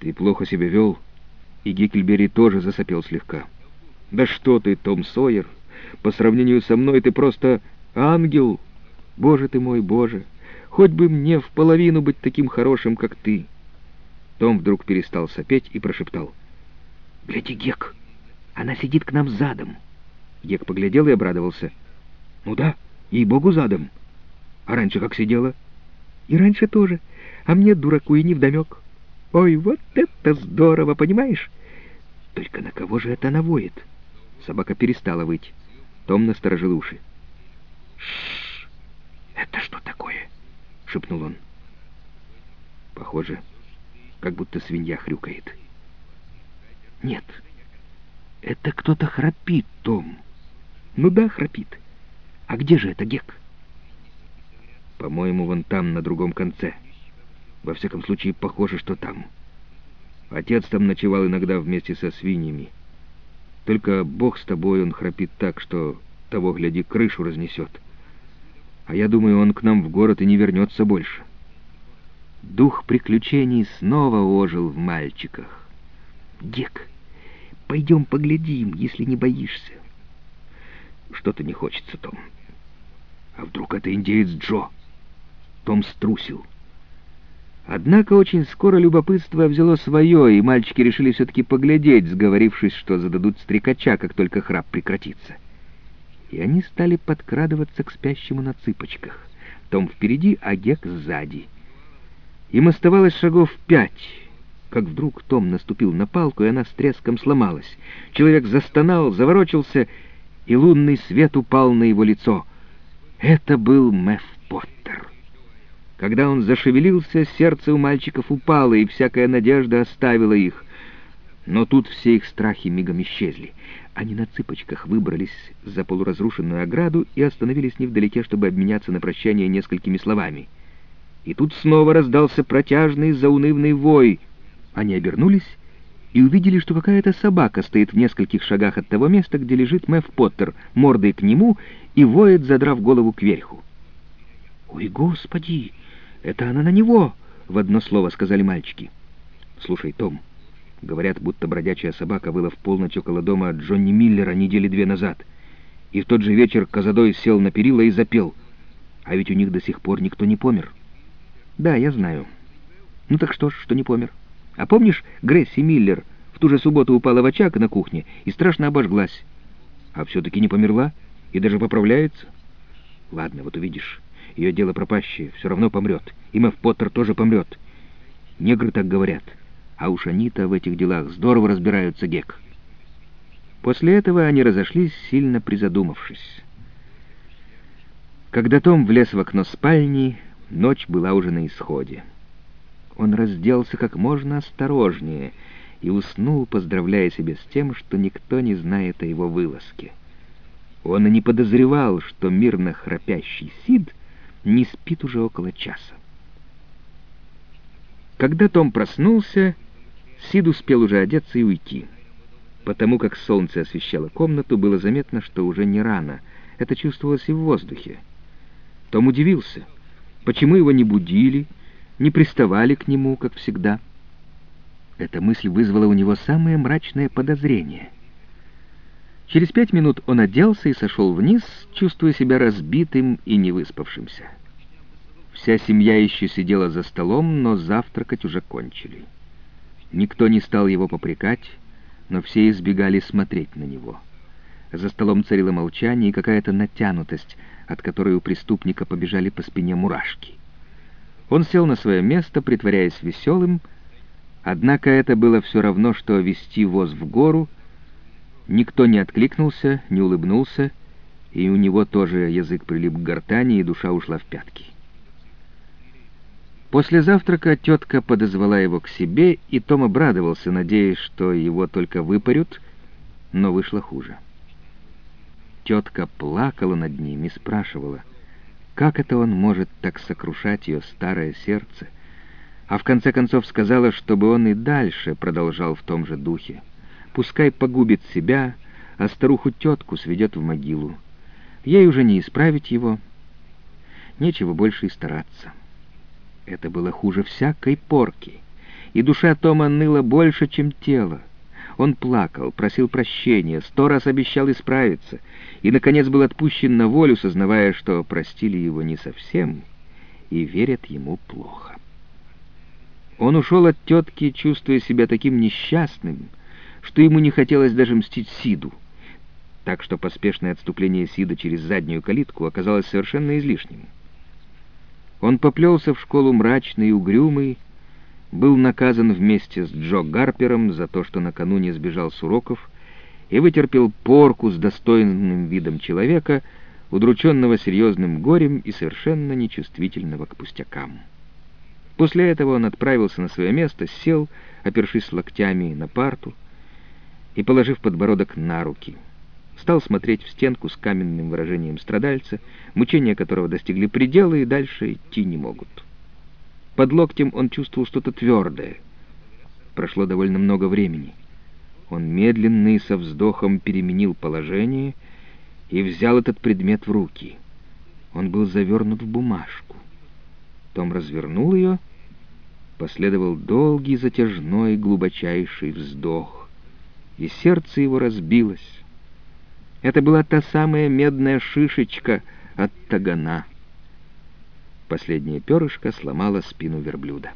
Ты плохо себя вел, и Геккельбери тоже засопел слегка. Да что ты, Том Сойер, по сравнению со мной ты просто ангел. Боже ты мой, боже, хоть бы мне в половину быть таким хорошим, как ты. Том вдруг перестал сопеть и прошептал. «Гляди, Гек, она сидит к нам задом». Гек поглядел и обрадовался. «Ну да, ей-богу, задом. А раньше как сидела?» «И раньше тоже. А мне, дураку, и невдомек. Ой, вот это здорово, понимаешь? Только на кого же это навоет?» Собака перестала выть. Том насторожил уши. «Шш! Это что такое?» — шепнул он. «Похоже, как будто свинья хрюкает». «Нет, это кто-то храпит, Том». «Ну да, храпит. А где же это Гек?» «По-моему, вон там, на другом конце. Во всяком случае, похоже, что там. Отец там ночевал иногда вместе со свиньями». Только бог с тобой, он храпит так, что того, гляди, крышу разнесет. А я думаю, он к нам в город и не вернется больше. Дух приключений снова ожил в мальчиках. «Дик, пойдем поглядим, если не боишься». «Что-то не хочется, Том. А вдруг это индеец Джо?» Том струсил. Однако очень скоро любопытство взяло свое, и мальчики решили все-таки поглядеть, сговорившись, что зададут стрекача, как только храп прекратится. И они стали подкрадываться к спящему на цыпочках. Том впереди, а Гек сзади. Им оставалось шагов пять, как вдруг Том наступил на палку, и она с треском сломалась. Человек застонал, заворочился, и лунный свет упал на его лицо. Это был Мэф. Когда он зашевелился, сердце у мальчиков упало, и всякая надежда оставила их. Но тут все их страхи мигом исчезли. Они на цыпочках выбрались за полуразрушенную ограду и остановились невдалеке, чтобы обменяться на прощание несколькими словами. И тут снова раздался протяжный заунывный вой. Они обернулись и увидели, что какая-то собака стоит в нескольких шагах от того места, где лежит Мэв Поттер, мордой к нему и воет, задрав голову кверху. «Ой, Господи!» «Это она на него!» — в одно слово сказали мальчики. «Слушай, Том, говорят, будто бродячая собака выла в полночь около дома Джонни Миллера недели две назад. И в тот же вечер Казадой сел на перила и запел. А ведь у них до сих пор никто не помер». «Да, я знаю». «Ну так что ж, что не помер? А помнишь, Гресси Миллер в ту же субботу упала в очаг на кухне и страшно обожглась? А все-таки не померла и даже поправляется?» «Ладно, вот увидишь». Ее дело пропащее, все равно помрет. И Мэв Поттер тоже помрет. Негры так говорят. А уж они-то в этих делах здорово разбираются, Гек. После этого они разошлись, сильно призадумавшись. Когда Том влез в окно спальни, ночь была уже на исходе. Он разделся как можно осторожнее и уснул, поздравляя себя с тем, что никто не знает о его вылазке. Он и не подозревал, что мирно храпящий Сид не спит уже около часа. Когда Том проснулся, Сид успел уже одеться и уйти. Потому как солнце освещало комнату, было заметно, что уже не рано. Это чувствовалось и в воздухе. Том удивился, почему его не будили, не приставали к нему, как всегда. Эта мысль вызвала у него самое мрачное подозрение. Через пять минут он оделся и сошел вниз, чувствуя себя разбитым и невыспавшимся. Вся семья еще сидела за столом, но завтракать уже кончили. Никто не стал его попрекать, но все избегали смотреть на него. За столом царило молчание и какая-то натянутость, от которой у преступника побежали по спине мурашки. Он сел на свое место, притворяясь веселым, однако это было все равно, что вести воз в гору. Никто не откликнулся, не улыбнулся, и у него тоже язык прилип к гортани, и душа ушла в пятки. После завтрака тетка подозвала его к себе, и Том обрадовался, надеясь, что его только выпарют, но вышло хуже. Тетка плакала над ним и спрашивала, как это он может так сокрушать ее старое сердце, а в конце концов сказала, чтобы он и дальше продолжал в том же духе. Пускай погубит себя, а старуху-тетку сведет в могилу. Ей уже не исправить его, нечего больше и стараться. Это было хуже всякой порки. и душа Тома ныла больше, чем тело. Он плакал, просил прощения, сто раз обещал исправиться, и, наконец, был отпущен на волю, сознавая, что простили его не совсем и верят ему плохо. Он ушел от тетки, чувствуя себя таким несчастным, что ему не хотелось даже мстить Сиду, так что поспешное отступление Сида через заднюю калитку оказалось совершенно излишним. Он поплелся в школу мрачный и угрюмый, был наказан вместе с Джо Гарпером за то, что накануне сбежал с уроков, и вытерпел порку с достойным видом человека, удрученного серьезным горем и совершенно нечувствительного к пустякам. После этого он отправился на свое место, сел, опершись локтями на парту и положив подбородок на руки. Стал смотреть в стенку с каменным выражением страдальца, мучения которого достигли предела и дальше идти не могут. Под локтем он чувствовал что-то твердое. Прошло довольно много времени. Он медленно и со вздохом переменил положение и взял этот предмет в руки. Он был завернут в бумажку. Том развернул ее, последовал долгий, затяжной, глубочайший вздох, и сердце его разбилось. Это была та самая медная шишечка от тагана. Последнее перышко сломало спину верблюда.